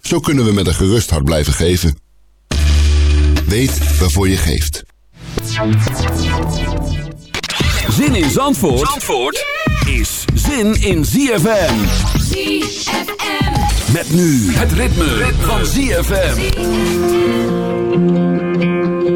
Zo kunnen we met een gerust hart blijven geven. Weet waarvoor je geeft. Zin in Zandvoort, Zandvoort is zin in ZFM. ZFM. Met nu het ritme, van ZFM. Why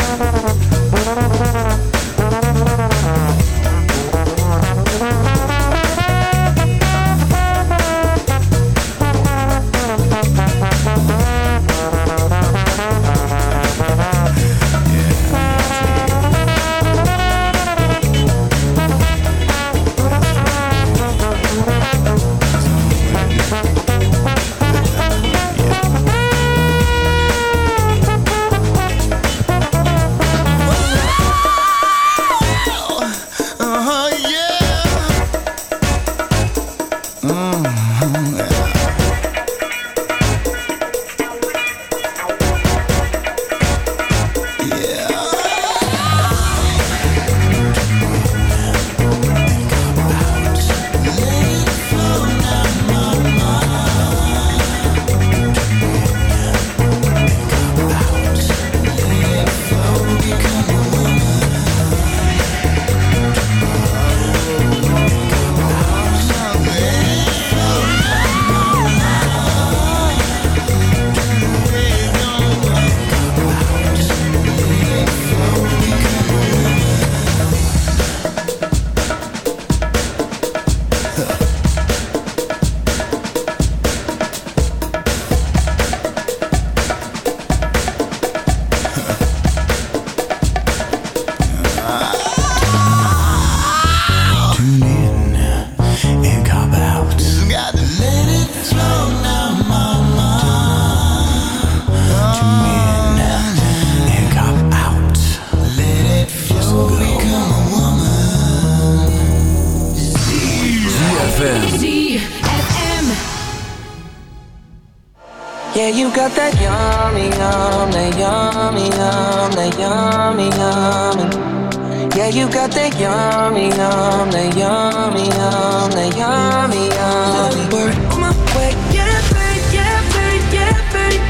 yummy, yum, that yummy, yum, that yummy, yummy. We're on my way, yeah, babe, yeah, babe, yeah, babe.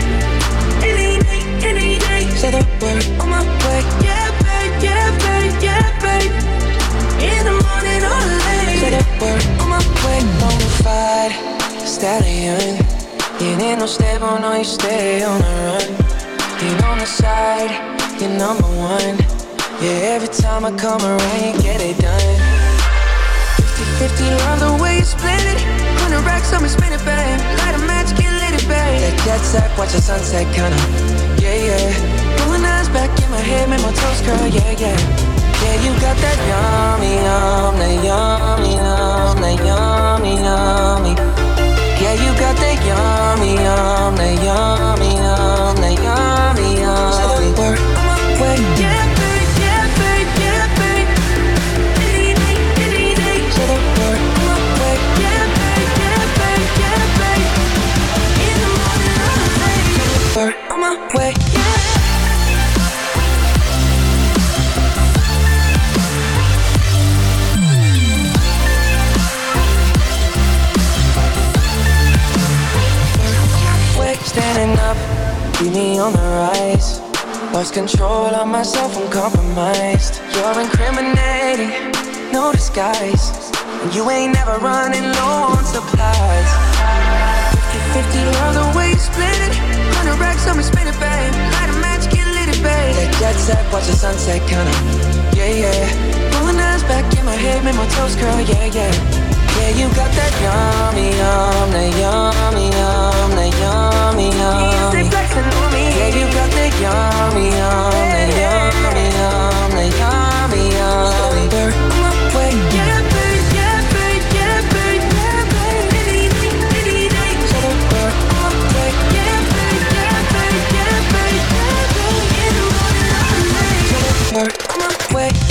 Any day, any day. Say the word on my way, yeah, babe, yeah, babe, yeah, babe. In the morning or late. Say the word on my way, bonafide stallion. You ain't no stable, no, you stay on the run. You on the side, you're number one. Yeah, every time I come around, get it done. 50 50, love the way you split it. 100 racks on me, spin it, babe. Light a match, get lit, it, babe. That jet set, watch the sunset, kinda. Yeah, yeah. Rolling eyes back in my head, make my toes curl, yeah, yeah. Yeah, you got that yummy, yum, that yummy, yum, that yummy, yummy. Yeah, you got that yummy, yum, that yummy, yum, that yummy. way Standing up, be me on the rise Lost control of myself, I'm compromised. You're incriminating, no disguise. And you ain't never running low on supplies. 50 50 love the way split it. 100 racks on me, spin it, babe. Light a match, get lit, it, babe. That jet set, watch the sunset, kinda. Yeah, yeah. Rolling eyes back in my head, make my toes curl, yeah, yeah. Yeah, you got that yummy, yum, that yummy, yum, that yummy, yum. Stay flexing on me. Yeah, you got that yummy, yum, that yummy, yum, that yummy, yum. My way,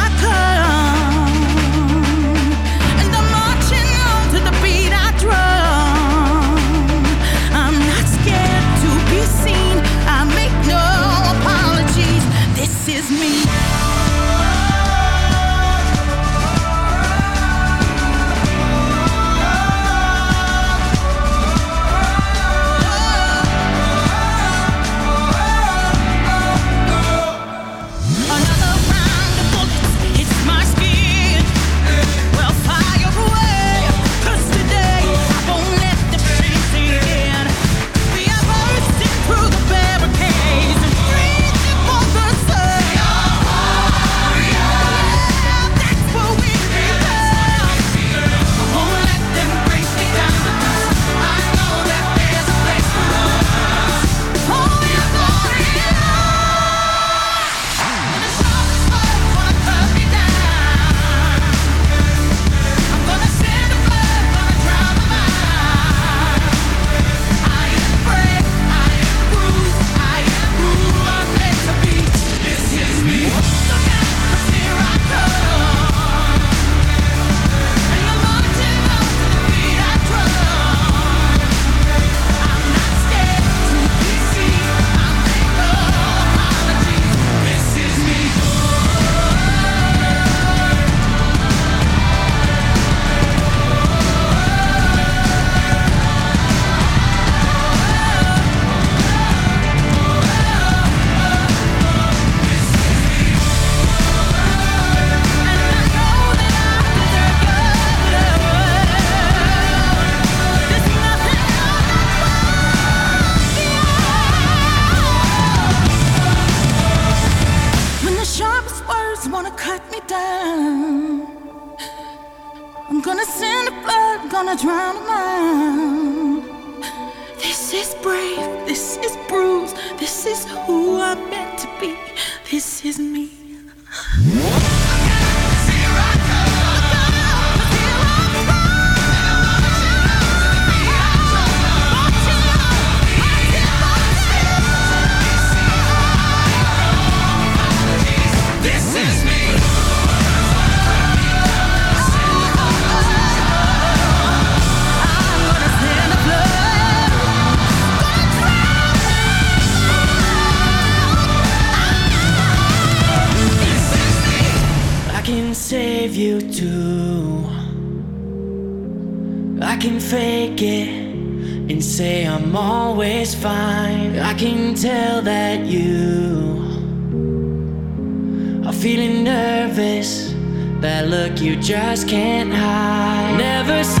I I can fake it and say I'm always fine. I can tell that you are feeling nervous. That look you just can't hide. Never.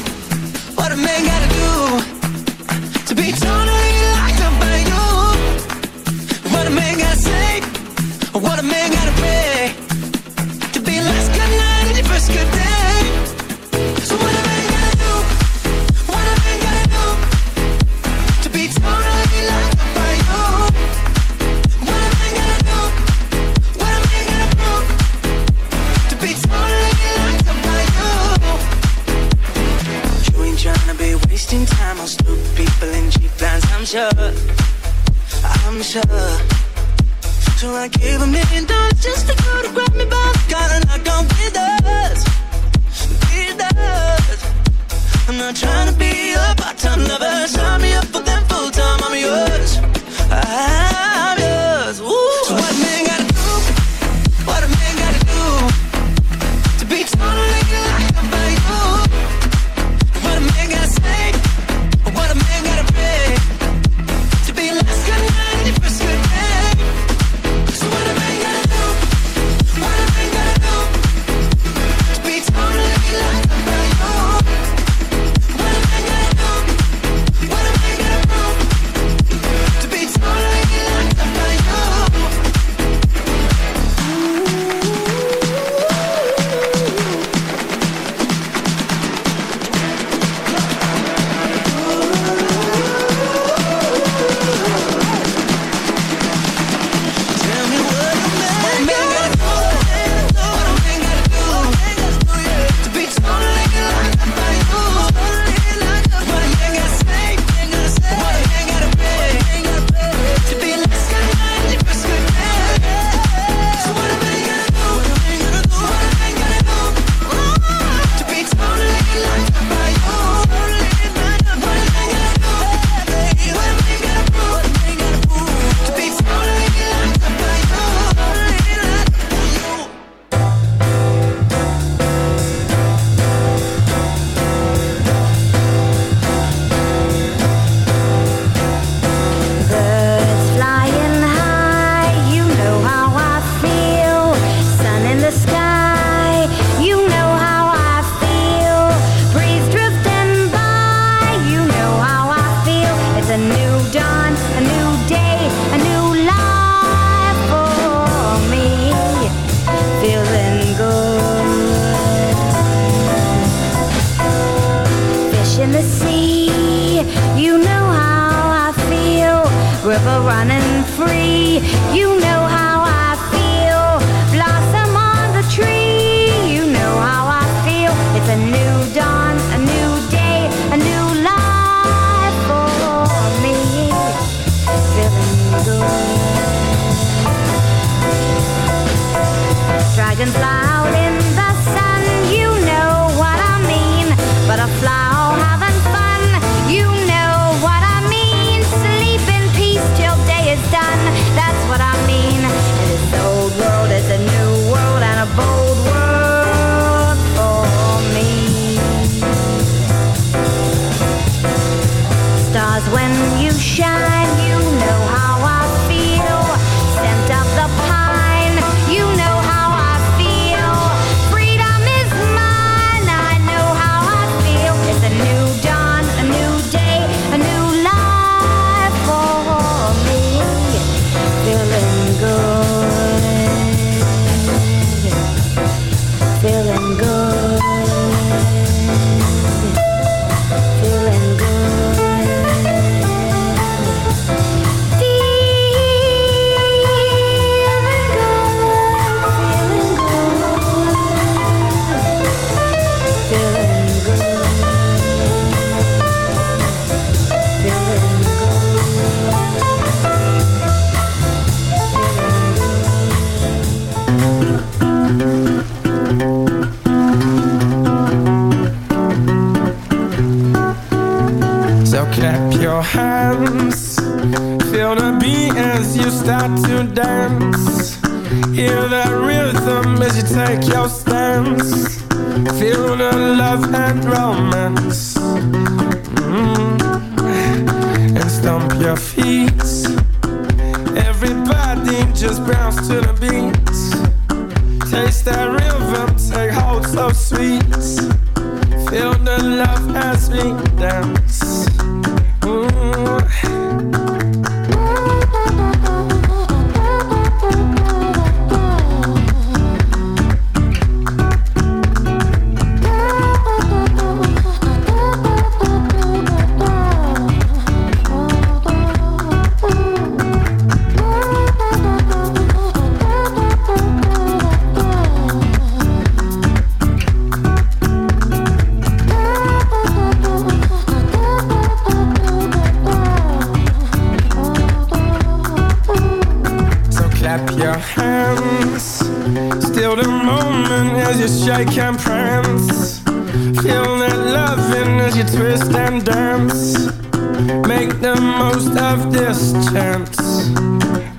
Make the most of this chance.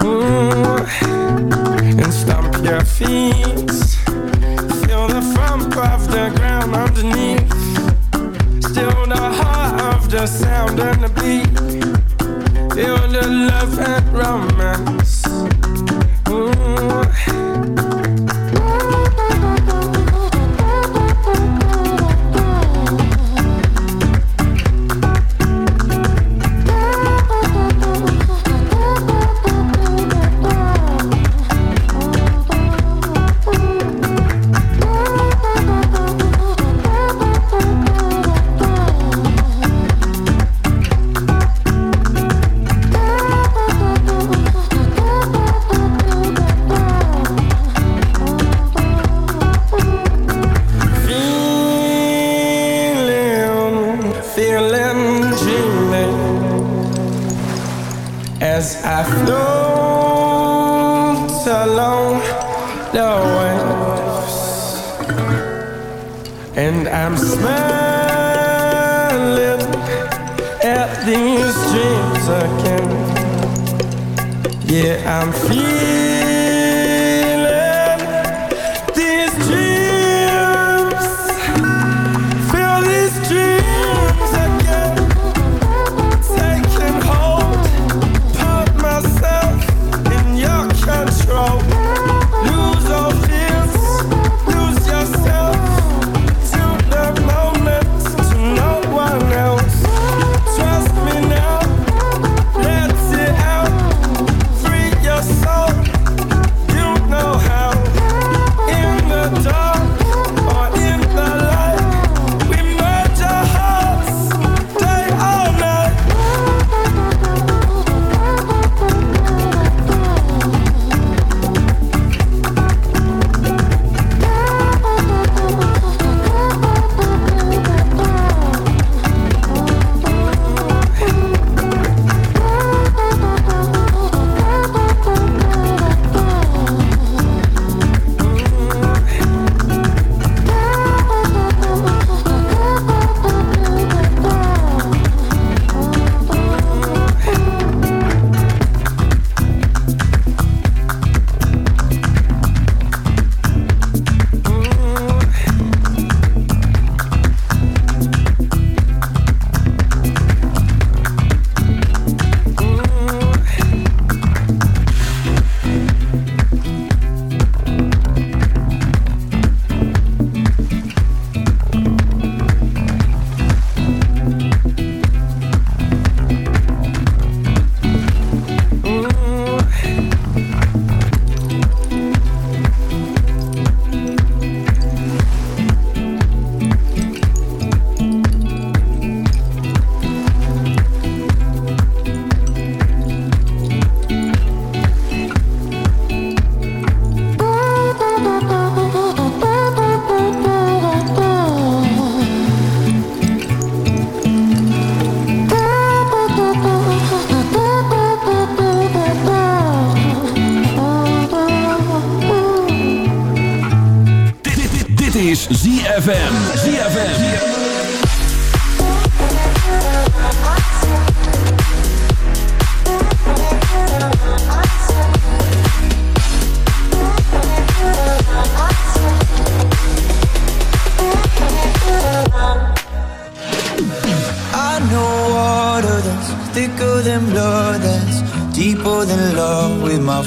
Ooh. And stomp your feet. Feel the thump of the ground underneath. Still the heart of the sound and the beat. Feel the love and romance.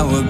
hour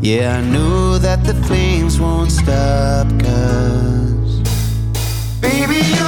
Yeah, I knew that the flames won't stop, cause. Baby, you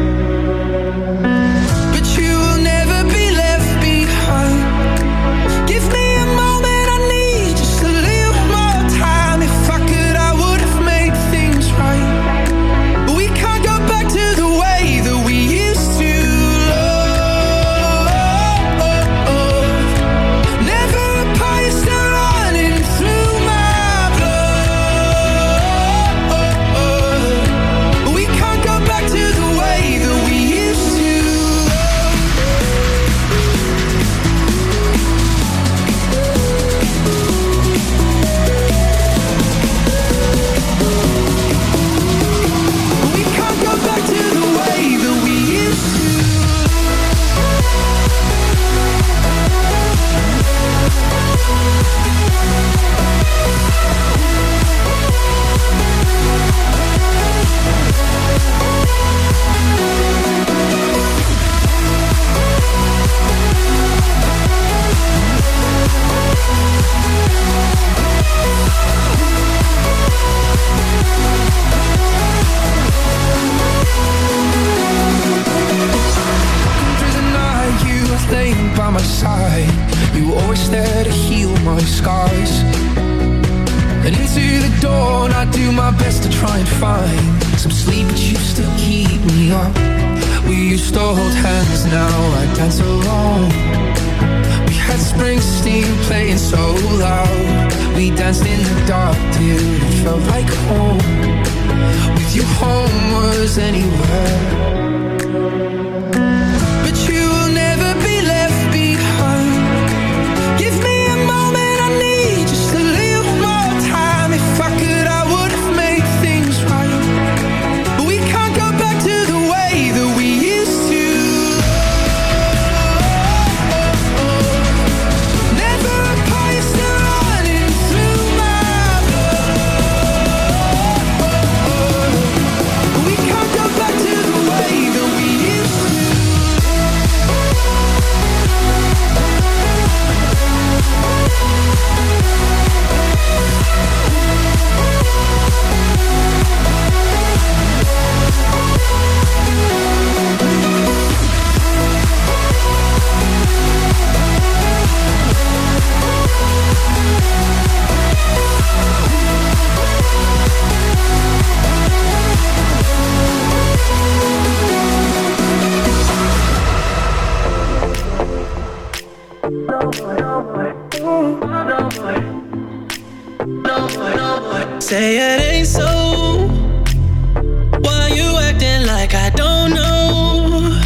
like I don't know.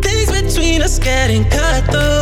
Things between us getting cut through.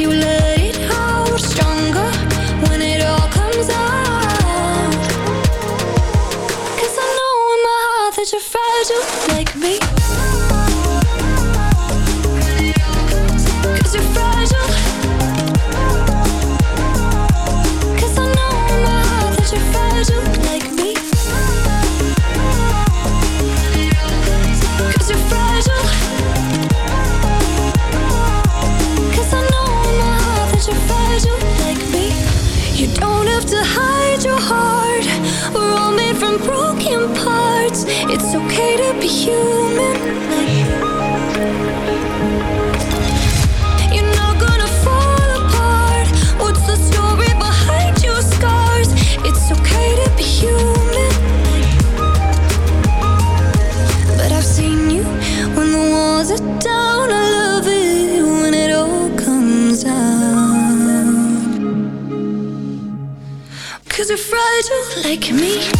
you love do like me.